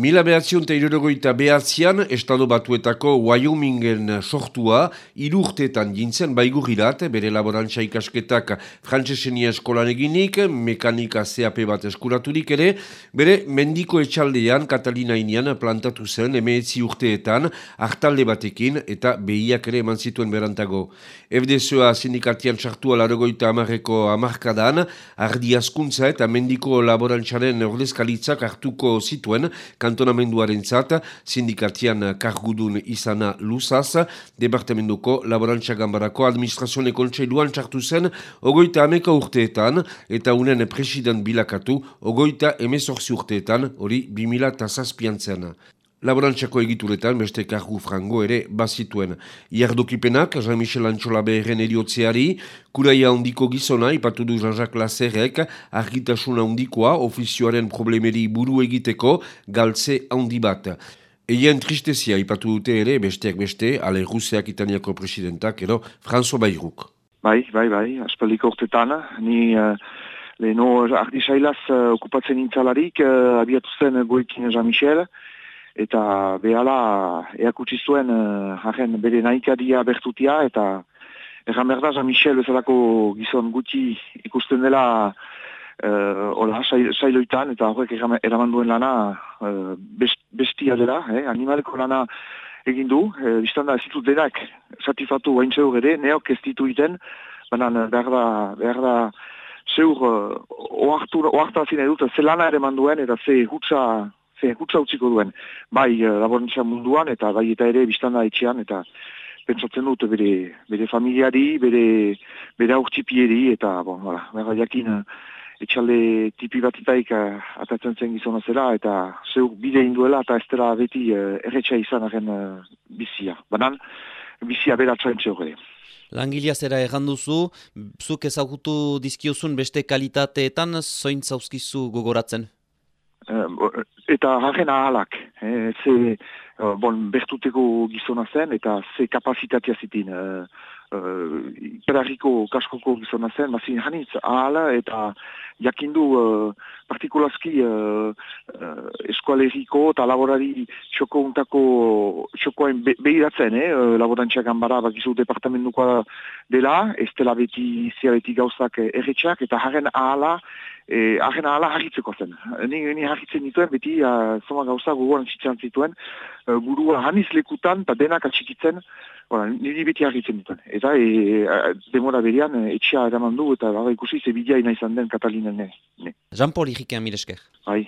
Mila behatzion eta irurogoita behatzian, Estado Batuetako Wyomingen sortua, irurteetan jintzen baigurirat, bere laborantza ikasketak frantzesenia eskolan eginik, mekanika CAP bat eskuraturik ere, bere mendiko etxaldean Katalina inian plantatu zen emeetzi urteetan, hartalde batekin eta behiak ere eman zituen berantago. FDSOA sindikatian sartua larogoita amarreko amarkadan, ardi askuntza eta mendiko laborantzaren ordezkalitzak hartuko zituen, kantonamenduaren zata, sindikatian kargudun izana luzaz, departamentuko laborantza gambarako administrazione kontseiluan txartu zen, ogoita ameka urteetan, eta unen president bilakatu, ogoita emezorzi urteetan, hori 2000 zen. Laborantzako egituretan beste kargu frango ere bazituen. Iardokipenak, Jean-Michel Antxola beherren eriotzeari, kuraia handiko gizona, ipatu du Jean-Jacques Lazerrek, argitasuna handikoa, ofizioaren problemeri buru egiteko, galtze handi bat. Eien tristezia ipatu dute ere, besteak beste, ale Ruseak Itaniako presidentak, ero, François Bayruk. Bai, bai, bai, aspaliko urtetan, ni... Uh... Leheno, ardisailaz uh, okupatzen intzalarik, uh, abiatu zen goikin Jean-Michel, eta behala eakutsi zuen uh, bere nahikadia bertutia eta erran berda Jean-Michel bezalako gizon gutxi ikusten dela uh, ola, sailoitan eta horrek eraman duen lana uh, bestia dela, eh, animaleko lana egin du, e, biztan da zitut denak satifatu hain zeur ere, neok ez ditu iten, baina behar da, behar da zeur uh, oartu, edut, ze lana ere manduen eta ze hutsa ze hutsa utziko duen, bai uh, laborantza munduan eta bai eta ere biztanda etxean eta pentsatzen dut bere, bere familiari, bere, bere aurtsipieri eta bon, bera, bera jakin uh, etxalde tipi batitaik uh, atatzen zen gizona zela eta zeu bide induela eta ez dela beti uh, erretxa izan aren uh, bizia. Banan, bizia bera txaintze horre. Langilia zera erranduzu, zuk ezagutu dizkiozun beste kalitateetan, zoin zauzkizu gogoratzen? Eta haren ahalak, eh, ze uh, bon, bertuteko gizona zen, eta ze kapasitatea zitin, uh, uh, kaskoko gizona zen, mazin hanitz ahala, eta jakindu uh, partikulazki uh, uh, eskualeriko eta laborari txoko untako txokoen be, behiratzen, eh, laborantziak ganbara bakizu departamentukoa dela, ez dela beti beti gauzak erretxak, eta haren ahala, e, ahen ala harritzeko zen. Ni, ni harritzen dituen, beti uh, zoma gauza guguan txitzen zituen, uh, burua haniz lekutan eta denak atxikitzen, Ora, niri beti harritzen dituen. Eta e, e, demora berian e, etxea eraman du eta ikusi ze bidea ina izan den Katalinen. Ne. Jean-Paul Iriken, milesker. Bai.